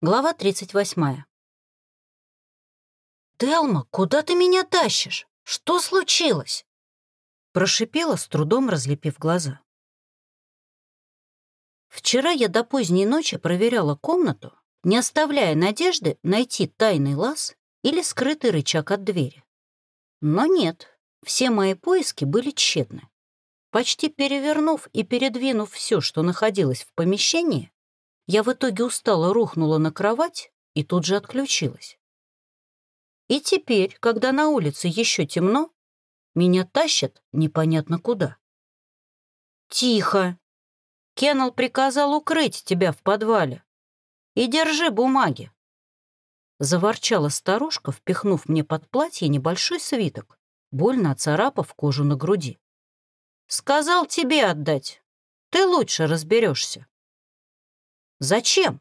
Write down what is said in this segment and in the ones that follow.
Глава 38. «Телма, куда ты меня тащишь? Что случилось?» Прошипела, с трудом разлепив глаза. Вчера я до поздней ночи проверяла комнату, не оставляя надежды найти тайный лаз или скрытый рычаг от двери. Но нет, все мои поиски были тщетны. Почти перевернув и передвинув все, что находилось в помещении, я в итоге устало рухнула на кровать и тут же отключилась. И теперь, когда на улице еще темно, меня тащат непонятно куда. «Тихо! Кеннел приказал укрыть тебя в подвале. И держи бумаги!» Заворчала старушка, впихнув мне под платье небольшой свиток, больно оцарапав кожу на груди. «Сказал тебе отдать. Ты лучше разберешься. Зачем?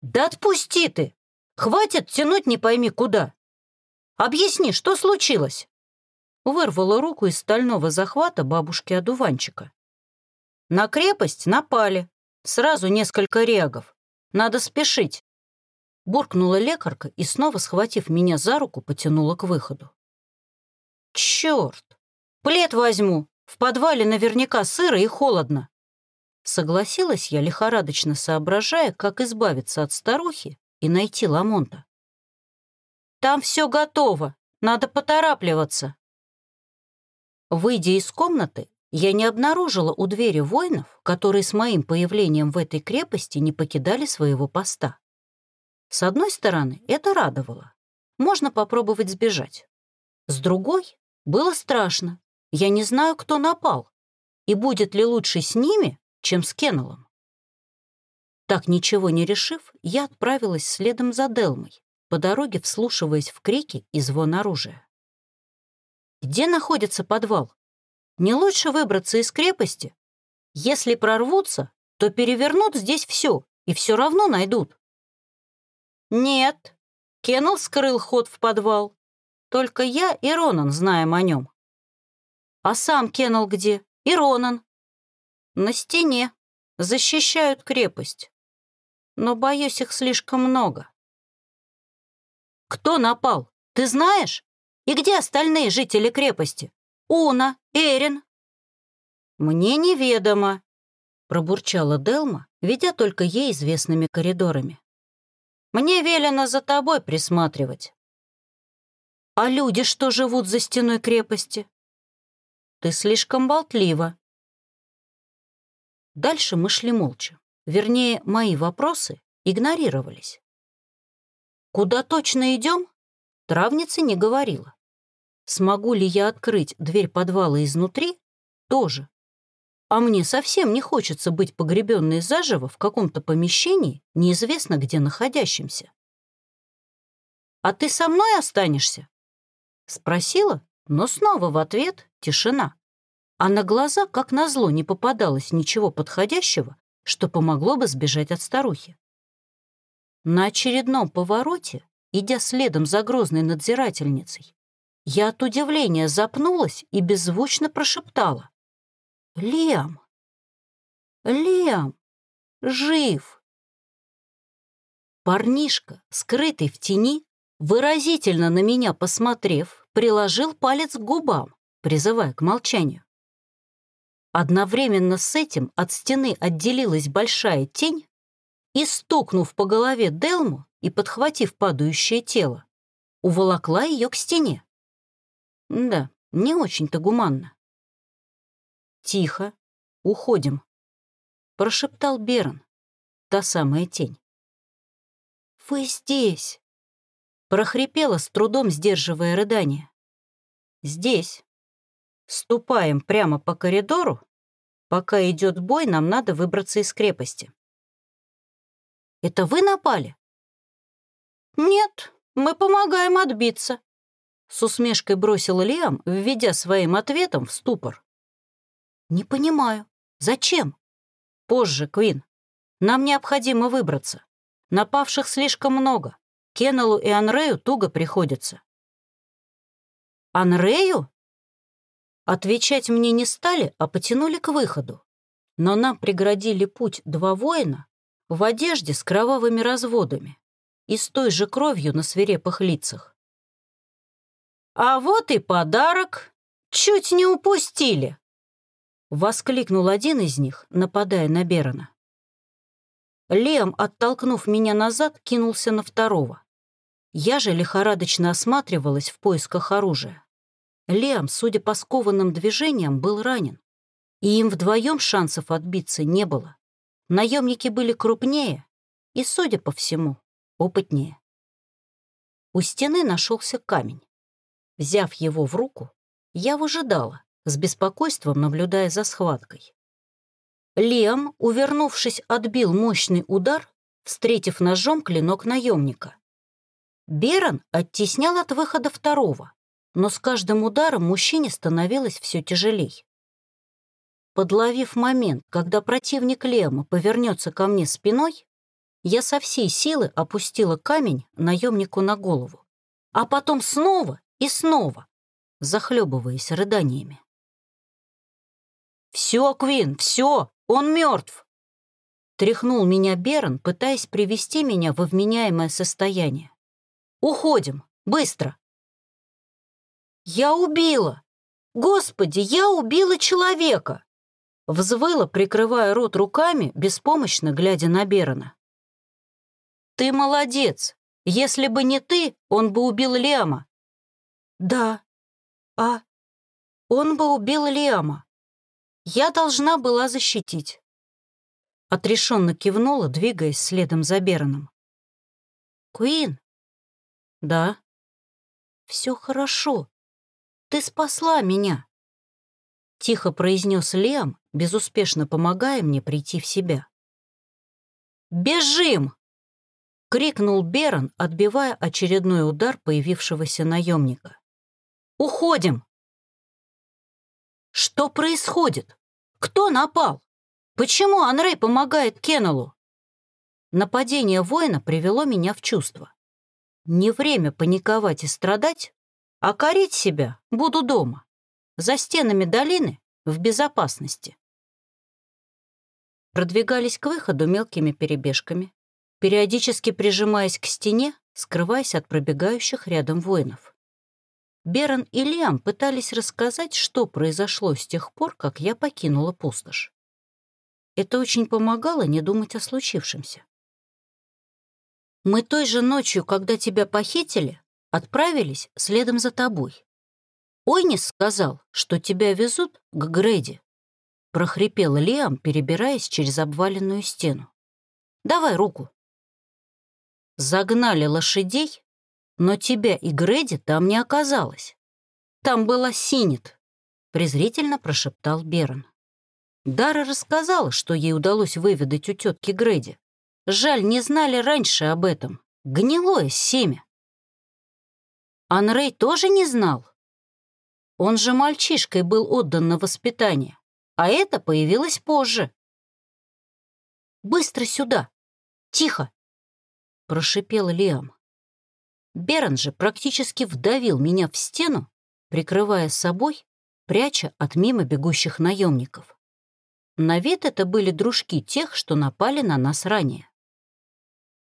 Да отпусти ты! Хватит тянуть не пойми куда. Объясни, что случилось? Вырвала руку из стального захвата бабушки-одуванчика. На крепость напали. Сразу несколько регов. Надо спешить. Буркнула лекарка и снова, схватив меня за руку, потянула к выходу. Черт! Плед возьму. В подвале наверняка сыро и холодно. Согласилась я, лихорадочно соображая, как избавиться от старухи и найти Ламонта. «Там все готово, надо поторапливаться». Выйдя из комнаты, я не обнаружила у двери воинов, которые с моим появлением в этой крепости не покидали своего поста. С одной стороны, это радовало. Можно попробовать сбежать. С другой, было страшно. Я не знаю, кто напал. И будет ли лучше с ними, чем с Кеннеллом. Так ничего не решив, я отправилась следом за Делмой, по дороге вслушиваясь в крики и звон оружия. Где находится подвал? Не лучше выбраться из крепости? Если прорвутся, то перевернут здесь все и все равно найдут. Нет, Кеннел скрыл ход в подвал. Только я и Ронан знаем о нем. А сам Кеннел где? И Ронан. На стене. Защищают крепость. Но, боюсь, их слишком много. Кто напал? Ты знаешь? И где остальные жители крепости? Уна, Эрин? Мне неведомо, пробурчала Делма, ведя только ей известными коридорами. Мне велено за тобой присматривать. А люди, что живут за стеной крепости? Ты слишком болтлива. Дальше мы шли молча. Вернее, мои вопросы игнорировались. Куда точно идем? Травница не говорила. Смогу ли я открыть дверь подвала изнутри? Тоже. А мне совсем не хочется быть погребенной заживо в каком-то помещении, неизвестно где находящемся. «А ты со мной останешься?» Спросила, но снова в ответ тишина а на глаза, как назло, не попадалось ничего подходящего, что помогло бы сбежать от старухи. На очередном повороте, идя следом за грозной надзирательницей, я от удивления запнулась и беззвучно прошептала. «Лиам! Лиам! Жив!» Парнишка, скрытый в тени, выразительно на меня посмотрев, приложил палец к губам, призывая к молчанию. Одновременно с этим от стены отделилась большая тень и, стукнув по голове Делму и подхватив падающее тело, уволокла ее к стене. Да, не очень-то гуманно. «Тихо, уходим», — прошептал Берн, та самая тень. «Вы здесь!» — прохрипела, с трудом сдерживая рыдание. «Здесь», Ступаем прямо по коридору. Пока идет бой, нам надо выбраться из крепости. Это вы напали? Нет, мы помогаем отбиться. С усмешкой бросил Лиам, введя своим ответом в ступор. Не понимаю, зачем? Позже, Квин. Нам необходимо выбраться. Напавших слишком много. Кеннелу и Анрею туго приходится. Анрею? Отвечать мне не стали, а потянули к выходу. Но нам преградили путь два воина, в одежде с кровавыми разводами и с той же кровью на свирепых лицах. «А вот и подарок! Чуть не упустили!» — воскликнул один из них, нападая на Берона. Лем, оттолкнув меня назад, кинулся на второго. Я же лихорадочно осматривалась в поисках оружия. Лем, судя по скованным движениям, был ранен, и им вдвоем шансов отбиться не было. Наемники были крупнее и, судя по всему, опытнее. У стены нашелся камень. Взяв его в руку, я выжидала, с беспокойством наблюдая за схваткой. Лем, увернувшись, отбил мощный удар, встретив ножом клинок наемника. Берон оттеснял от выхода второго, но с каждым ударом мужчине становилось все тяжелей. Подловив момент, когда противник Лема повернется ко мне спиной, я со всей силы опустила камень наемнику на голову, а потом снова и снова, захлебываясь рыданиями. «Все, Квин, все, он мертв!» Тряхнул меня Берон, пытаясь привести меня во вменяемое состояние. «Уходим! Быстро!» «Я убила! Господи, я убила человека!» Взвыла, прикрывая рот руками, беспомощно глядя на Берона. «Ты молодец! Если бы не ты, он бы убил Лиама!» «Да, а он бы убил Лиама. Я должна была защитить. Отрешенно кивнула, двигаясь следом за Бероном. Куин? Да. Все хорошо. Ты спасла меня. Тихо произнес Лиам, безуспешно помогая мне прийти в себя. «Бежим!» — крикнул Берон, отбивая очередной удар появившегося наемника. «Уходим!» Что происходит? Кто напал? Почему Анрей помогает Кеннеллу? Нападение воина привело меня в чувство. Не время паниковать и страдать, а корить себя буду дома, за стенами долины, в безопасности. Продвигались к выходу мелкими перебежками, периодически прижимаясь к стене, скрываясь от пробегающих рядом воинов. Берон и Лиам пытались рассказать, что произошло с тех пор, как я покинула пустошь. Это очень помогало не думать о случившемся. Мы той же ночью, когда тебя похитили, отправились следом за тобой. Ойнис сказал, что тебя везут к Грэди. Прохрипел Лиам, перебираясь через обваленную стену. «Давай руку». Загнали лошадей но тебя и Грэди там не оказалось. Там была Синет», — презрительно прошептал Берон. Дара рассказала, что ей удалось выведать у тетки Грэди. Жаль, не знали раньше об этом. Гнилое семя. Анрей тоже не знал. Он же мальчишкой был отдан на воспитание, а это появилось позже. «Быстро сюда! Тихо!» — прошипел Лиам. Берон же практически вдавил меня в стену, прикрывая собой, пряча от мимо бегущих наемников. На вид это были дружки тех, что напали на нас ранее.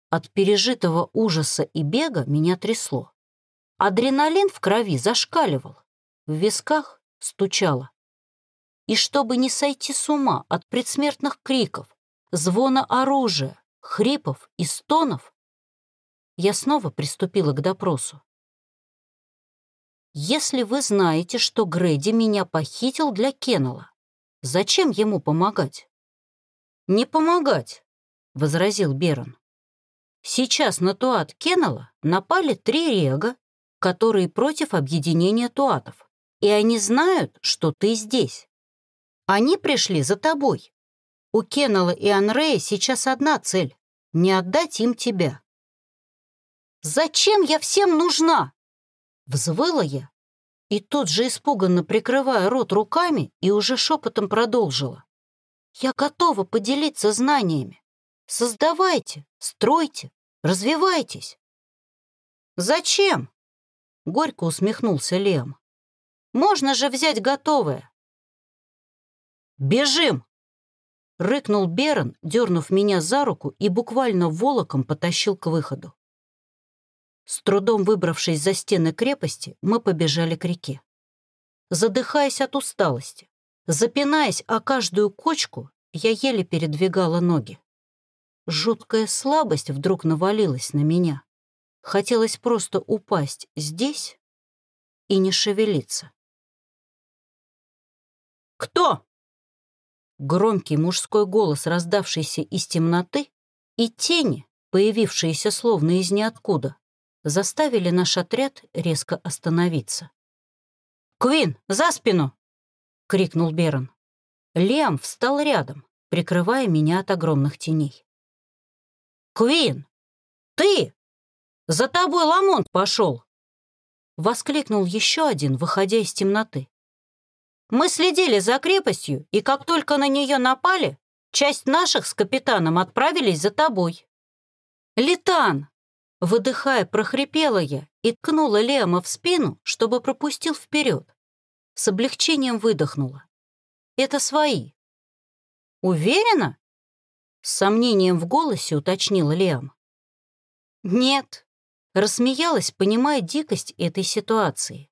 От пережитого ужаса и бега меня трясло. Адреналин в крови зашкаливал, в висках стучало. И чтобы не сойти с ума от предсмертных криков, звона оружия, хрипов и стонов, я снова приступила к допросу. «Если вы знаете, что Грэди меня похитил для Кеннелла, зачем ему помогать?» «Не помогать», — возразил Берон. «Сейчас на Туат Кеннелла напали три рега, которые против объединения туатов, и они знают, что ты здесь. Они пришли за тобой. У Кеннелла и Анрея сейчас одна цель — не отдать им тебя. Зачем я всем нужна?» Взвыла я и тут же испуганно прикрывая рот руками и уже шепотом продолжила. «Я готова поделиться знаниями. Создавайте, стройте, развивайтесь». «Зачем?» — горько усмехнулся Лем. «Можно же взять готовое». «Бежим!» Рыкнул Берон, дернув меня за руку и буквально волоком потащил к выходу. С трудом выбравшись за стены крепости, мы побежали к реке. Задыхаясь от усталости, запинаясь о каждую кочку, я еле передвигала ноги. Жуткая слабость вдруг навалилась на меня. Хотелось просто упасть здесь и не шевелиться. «Кто?» Громкий мужской голос, раздавшийся из темноты, и тени, появившиеся словно из ниоткуда, заставили наш отряд резко остановиться. «Квин, за спину!» — крикнул Берон. Лиам встал рядом, прикрывая меня от огромных теней. «Квин, ты! За тобой Ламонт пошел!» — воскликнул еще один, выходя из темноты. Мы следили за крепостью, и как только на нее напали, часть наших с капитаном отправились за тобой. «Летан!» Выдыхая, прохрипела я и ткнула Лема в спину, чтобы пропустил вперед. С облегчением выдохнула. «Это свои». «Уверена?» С сомнением в голосе уточнила Лиам. «Нет», — рассмеялась, понимая дикость этой ситуации.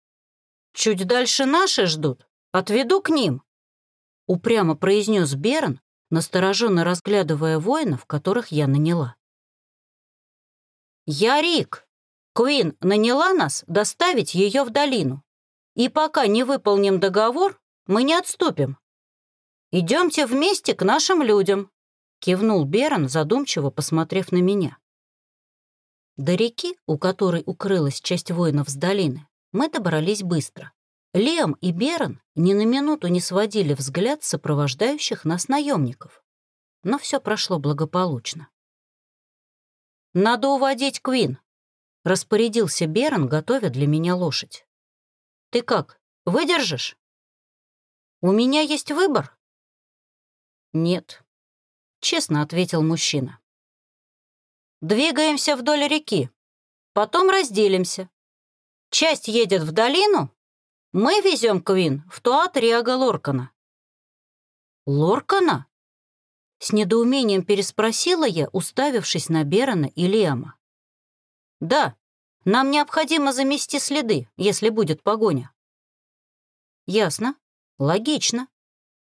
«Чуть дальше наши ждут, Отведу к ним», — упрямо произнес Берн, настороженно разглядывая воинов, которых я наняла. «Я Рик. Куин наняла нас доставить ее в долину. И пока не выполним договор, мы не отступим. Идемте вместе к нашим людям», — кивнул Берн, задумчиво посмотрев на меня. До реки, у которой укрылась часть воинов с долины, мы добрались быстро. Лем и Берон ни на минуту не сводили взгляд сопровождающих нас наемников. Но все прошло благополучно. «Надо уводить Квин», — распорядился Берон, готовя для меня лошадь. «Ты как, выдержишь?» «У меня есть выбор?» «Нет», — честно ответил мужчина. «Двигаемся вдоль реки, потом разделимся. Часть едет в долину, мы везем Квин в Туат Риага Лоркана». «Лоркана?» С недоумением переспросила я, уставившись на Берона и Лиама. «Да, нам необходимо замести следы, если будет погоня». «Ясно. Логично».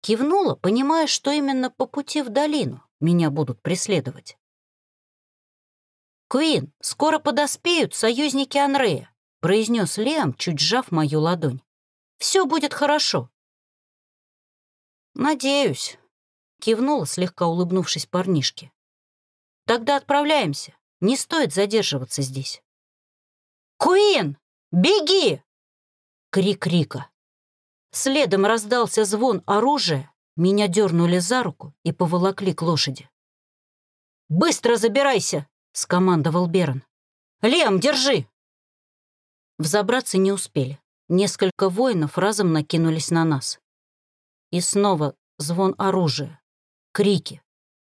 Кивнула, понимая, что именно по пути в долину меня будут преследовать. «Куин, скоро подоспеют союзники Анрея произнес Лиам, чуть сжав мою ладонь. «Все будет хорошо». «Надеюсь», — кивнула, слегка улыбнувшись парнишке. «Тогда отправляемся. Не стоит задерживаться здесь». «Куин, беги!» Крик Рика. Следом раздался звон оружия, меня дернули за руку и поволокли к лошади. «Быстро забирайся!» — скомандовал Берон. «Лем, держи!» Взобраться не успели. Несколько воинов разом накинулись на нас. И снова звон оружия, крики,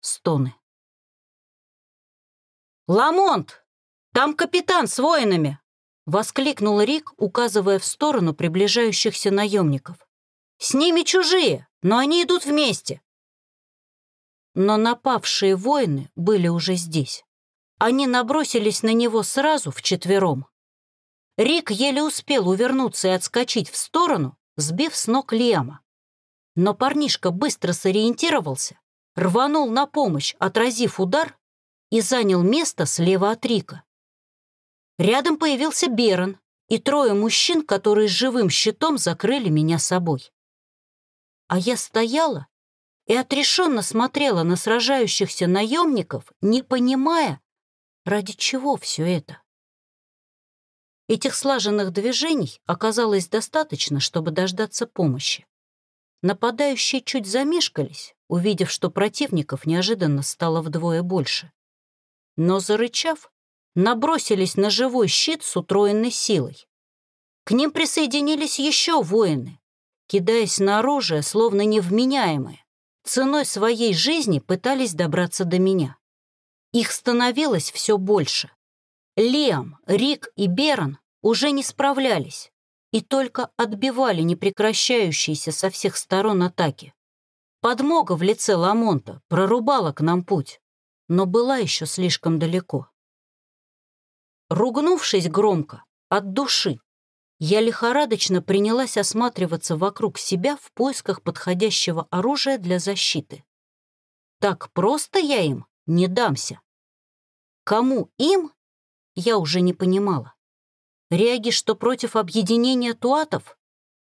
стоны. «Ламонт! Там капитан с воинами!» — воскликнул Рик, указывая в сторону приближающихся наемников. «С ними чужие, но они идут вместе!» Но напавшие воины были уже здесь. Они набросились на него сразу вчетвером. Рик еле успел увернуться и отскочить в сторону, сбив с ног Лиама. Но парнишка быстро сориентировался, рванул на помощь, отразив удар, и занял место слева от Рика. Рядом появился Берон и трое мужчин, которые живым щитом закрыли меня собой. А я стояла и отрешенно смотрела на сражающихся наемников, не понимая, ради чего все это. Этих слаженных движений оказалось достаточно, чтобы дождаться помощи. Нападающие чуть замешкались, увидев, что противников неожиданно стало вдвое больше. Но, зарычав, набросились на живой щит с утроенной силой. К ним присоединились еще воины, кидаясь на оружие, словно невменяемые. Ценой своей жизни пытались добраться до меня. Их становилось все больше. Лиам, Рик и Берон уже не справлялись и только отбивали непрекращающиеся со всех сторон атаки. Подмога в лице Ламонта прорубала к нам путь, но была еще слишком далеко. Ругнувшись громко, от души, я лихорадочно принялась осматриваться вокруг себя в поисках подходящего оружия для защиты. Так просто я им не дамся. Кому им, я уже не понимала. Реаги, что против объединения туатов?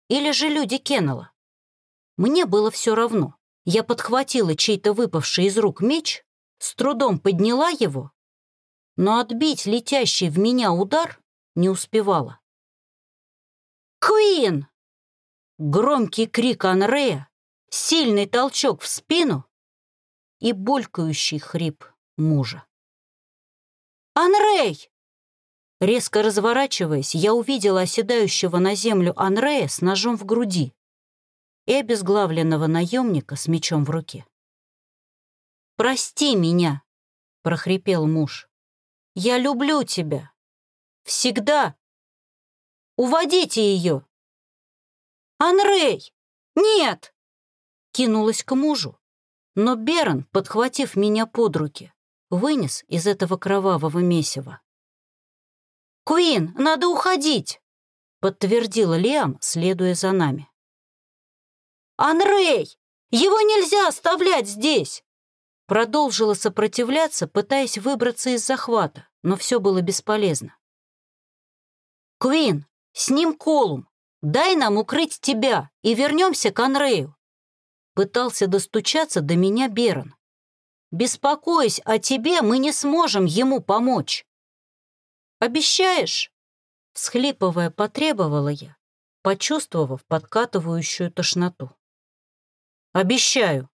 Или же люди Кеннела? Мне было все равно. Я подхватила чей-то выпавший из рук меч, с трудом подняла его, но отбить летящий в меня удар не успевала. «Куин!» Громкий крик Анрея, сильный толчок в спину и булькающий хрип мужа. «Анрей!» Резко разворачиваясь, я увидела оседающего на землю Анрея с ножом в груди и обезглавленного наемника с мечом в руке. «Прости меня!» — прохрипел муж. «Я люблю тебя! Всегда Уводите ее!» «Анрей! Нет!» Кинулась к мужу, но Берон, подхватив меня под руки, вынес из этого кровавого месива. «Куин, надо уходить!» подтвердила Лиам, следуя за нами. «Анрей! Его нельзя оставлять здесь!» Продолжила сопротивляться, пытаясь выбраться из захвата, но все было бесполезно. «Куин, с ним Колум. Дай нам укрыть тебя и вернемся к Анрею. Пытался достучаться до меня Берон. Беспокоясь о тебе, мы не сможем ему помочь. Обещаешь? Схлипывая, потребовала я, почувствовав подкатывающую тошноту. «Обещаю»,